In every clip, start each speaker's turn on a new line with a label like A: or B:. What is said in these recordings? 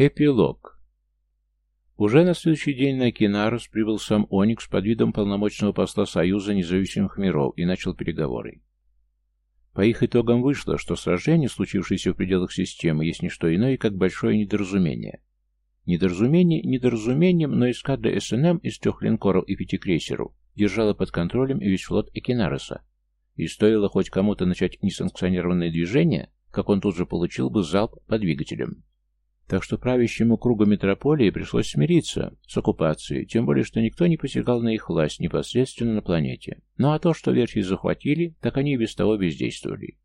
A: Эпилог. Уже на следующий день на Кинарос прибыл сам Оникс под видом полномочного посла Союза независимых миров и начал переговоры. По их итогам вышло, что сражение, случившееся в пределах системы, есть не что иное, как большое недоразумение. Недоразумение недоразумением, но эскадра СНМ из трех линкоров и пяти крейсеров держала под контролем весь флот Экинароса. И стоило хоть кому-то начать несанкционированное движение, как он тут же получил бы залп по двигателям. Так что правящему кругу метрополии пришлось смириться с оккупацией, тем более, что никто не посягал на их власть непосредственно на планете. Ну а то, что версии захватили, так они и без того бездействовали.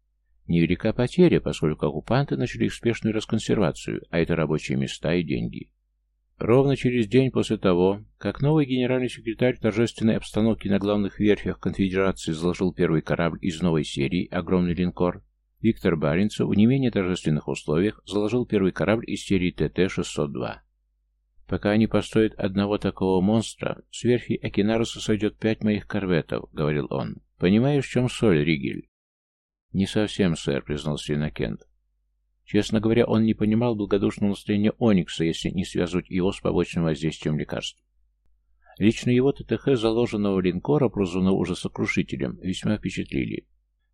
A: Невелика потеря, поскольку оккупанты начали их расконсервацию, а это рабочие места и деньги. Ровно через день после того, как новый генеральный секретарь торжественной обстановки на главных верфях конфедерации заложил первый корабль из новой серии, огромный линкор, Виктор Баренцев в не менее торжественных условиях заложил первый корабль из серии ТТ-602. «Пока они построят одного такого монстра, с верфи Акинаруса сойдет пять моих корветов», — говорил он. «Понимаешь, в чем соль, Ригель?» «Не совсем, сэр», — признался Иннокент. Честно говоря, он не понимал благодушного настроения Оникса, если не связывать его с побочным воздействием лекарств. Лично его ТТХ, заложенного линкора, прозванного уже сокрушителем, весьма впечатлили.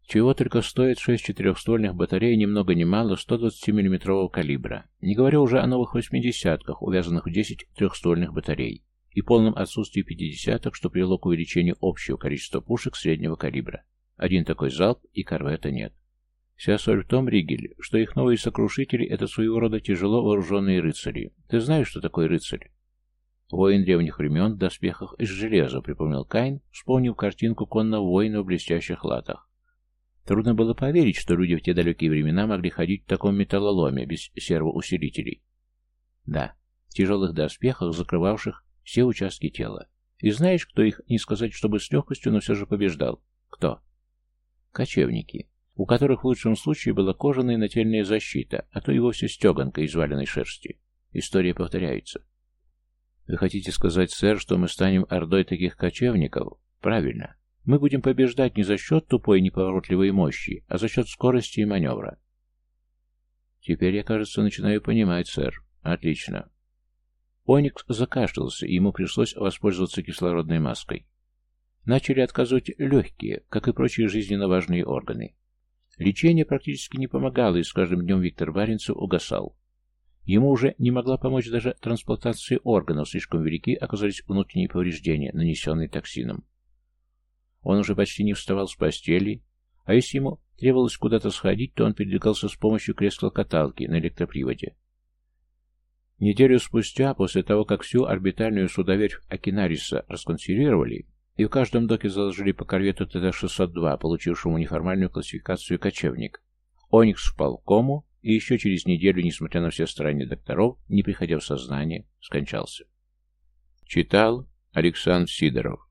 A: Чего только стоит шесть четырехствольных батарей, ни много ни мало, 120 миллиметрового калибра. Не говоря уже о новых восьмидесятках, увязанных в 10 трехствольных батарей, и полном отсутствии пятидесяток, что привело к увеличению общего количества пушек среднего калибра. Один такой залп, и корвета нет. Вся соль в том, Ригель, что их новые сокрушители — это своего рода тяжело вооруженные рыцари. Ты знаешь, что такое рыцарь? Воин древних времен в доспехах из железа, припомнил Кайн, вспомнив картинку конного воина в блестящих латах. Трудно было поверить, что люди в те далекие времена могли ходить в таком металлоломе, без сервоусилителей. Да, в тяжелых доспехах, закрывавших все участки тела. И знаешь, кто их, не сказать, чтобы с легкостью, но все же побеждал? Кто? Кочевники, у которых в лучшем случае была кожаная нательная защита, а то и вовсе стеганка из валеной шерсти. История повторяется. Вы хотите сказать, сэр, что мы станем ордой таких кочевников? Правильно. Мы будем побеждать не за счет тупой неповоротливой мощи, а за счет скорости и маневра. Теперь я, кажется, начинаю понимать, сэр. Отлично. Оникс закашлялся, и ему пришлось воспользоваться кислородной маской. Начали отказывать легкие, как и прочие жизненно важные органы. Лечение практически не помогало, и с каждым днем Виктор Баренцев угасал. Ему уже не могла помочь даже трансплантация органов, слишком велики оказались внутренние повреждения, нанесенные токсином. Он уже почти не вставал с постели, а если ему требовалось куда-то сходить, то он передвигался с помощью кресла-каталки на электроприводе. Неделю спустя, после того, как всю орбитальную судоверфь Акинариса расконсервировали, и в каждом доке заложили по корвету ТТ-602, получившему неформальную классификацию «кочевник», Оникс впал в кому и еще через неделю, несмотря на все старания докторов, не приходя в сознание, скончался. Читал Александр Сидоров